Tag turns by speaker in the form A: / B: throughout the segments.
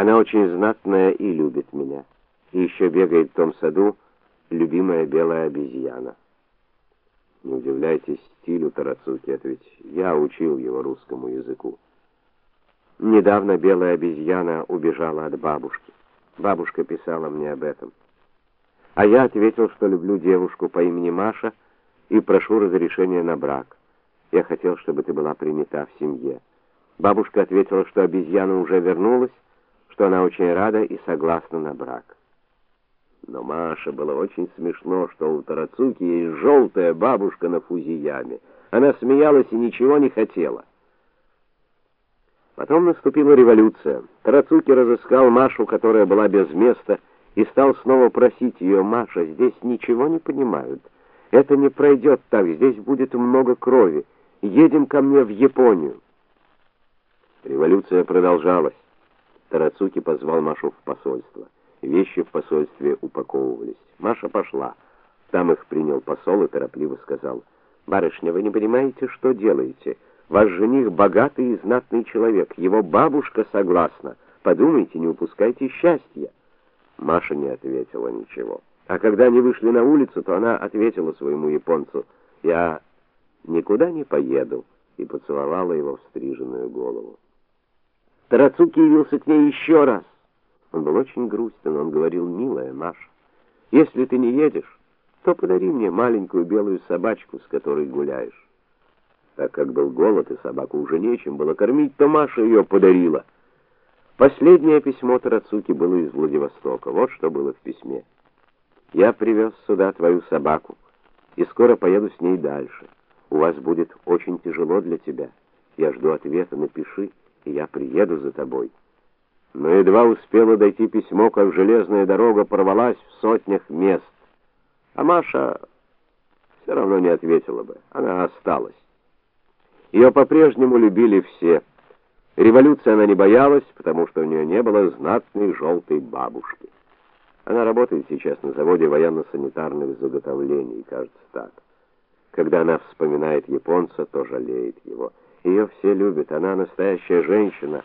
A: Она очень знатная и любит меня. И еще бегает в том саду любимая белая обезьяна. Не удивляйтесь стилю Тарацуки, это ведь я учил его русскому языку. Недавно белая обезьяна убежала от бабушки. Бабушка писала мне об этом. А я ответил, что люблю девушку по имени Маша и прошу разрешения на брак. Я хотел, чтобы ты была принята в семье. Бабушка ответила, что обезьяна уже вернулась, что она очень рада и согласна на брак. Но Маше было очень смешно, что у Тарацуки есть желтая бабушка на фузияме. Она смеялась и ничего не хотела. Потом наступила революция. Тарацуки разыскал Машу, которая была без места, и стал снова просить ее: "Маша, здесь ничего не понимают. Это не пройдет так, здесь будет много крови. Едем ко мне в Японию". Революция продолжалась. Тарацуки позвал Машу в посольство. Вещи в посольстве упаковывались. Маша пошла. Там их принял посол и торопливо сказал: "Барышня, вы не понимаете, что делаете? Ваш жених богатый и знатный человек, его бабушка согласна. Подумайте, не упускайте счастья". Маша не ответила ничего. А когда они вышли на улицу, то она ответила своему японцу: "Я никуда не поеду" и поцеловала его в стриженную голову. Тарацуки явился к ней еще раз. Он был очень грустен, он говорил: "Милая Маша, если ты не едешь, то подари мне маленькую белую собачку, с которой гуляешь". Так как был голод и собаку уже нечем было кормить, то Маша ее подарила. Последнее письмо Тарацуки было из Владивостока. Вот что было в письме. Я привез сюда твою собаку и скоро поеду с ней дальше. У вас будет очень тяжело для тебя. Я жду ответа, напиши, и я приеду за тобой. Но едва успела дойти письмо, как железная дорога порвалась в сотнях мест. А Маша все равно не ответила бы. Она осталась. Ее по-прежнему любили все. Революции она не боялась, потому что у нее не было знатной желтой бабушки. Она работает сейчас на заводе военно-санитарных заготовлений, кажется так. Когда она вспоминает японца, то жалеет его. Ее все любят, она настоящая женщина.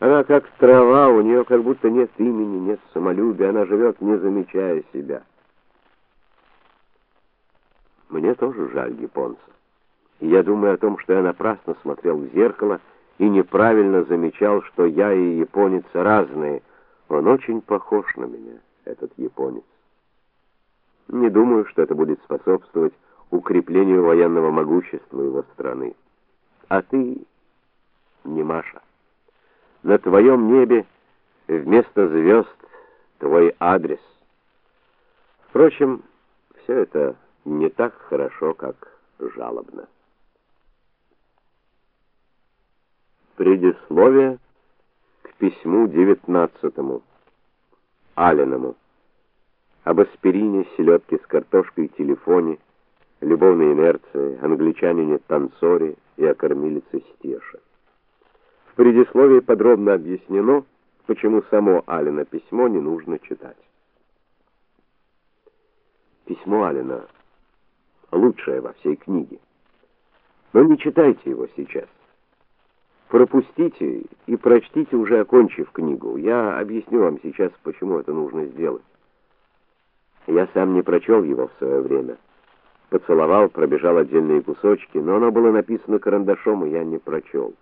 A: Она как трава, у нее как будто нет имени, нет самолюбия, она живет, не замечая себя. Мне тоже жаль японца. Я думаю о том, что я напрасно смотрел в зеркало и неправильно замечал, что я и японец разные. Он очень похож на меня, этот японец. Не думаю, что это будет способствовать укреплению военного могущества его страны. А ты не Маша. На твоем небе вместо звезд твой адрес. Впрочем, все это не так хорошо, как жалобно. Предисловие к письму девятнадцатому Алленому об аспирине, селедке с картошкой и телефоне, любовной инерции, англичанине танцоре и о кормилице Стеше. В предисловии подробно объяснено, почему само Алина письмо не нужно читать. Письмо Алина лучшее во всей книге. Но не читайте его сейчас. Пропустите и прочтите уже окончив книгу. Я объясню вам сейчас, почему это нужно сделать. Я сам не прочел его в свое время поцеловал, пробежал отдельные кусочки, но оно было написано карандашом, и я не прочел.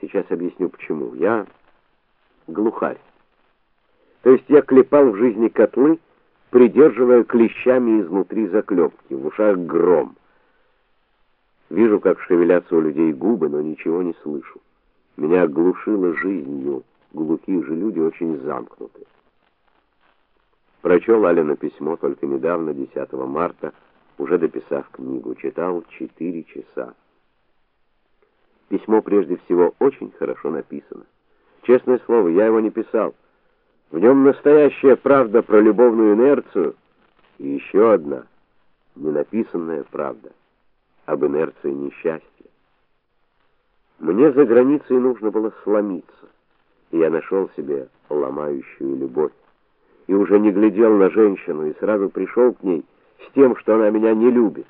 A: Сейчас объясню почему. Я глухарь. То есть я клепал в жизни котлы, придерживая клещами изнутри заклепки, в ушах гром. Вижу, как шевелятся у людей губы, но ничего не слышу. Меня оглушило жизнью. Глухие же люди очень замкнуты. Прочел Алина письмо только недавно, 10 марта, уже дописав книгу, читал четыре часа. Письмо прежде всего очень хорошо написано. Честное слово, я его не писал. В нем настоящая правда про любовную инерцию и еще одна ненаписанная правда об инерции несчастья. Мне за границей нужно было сломиться, и я нашел себе ломающую любовь. И уже не глядел на женщину, и сразу пришел к ней с тем, что она меня не любит.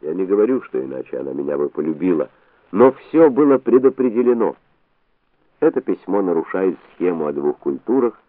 A: Я не говорю, что иначе она меня бы полюбила, но все было предопределено. Это письмо нарушает схему о двух культурах,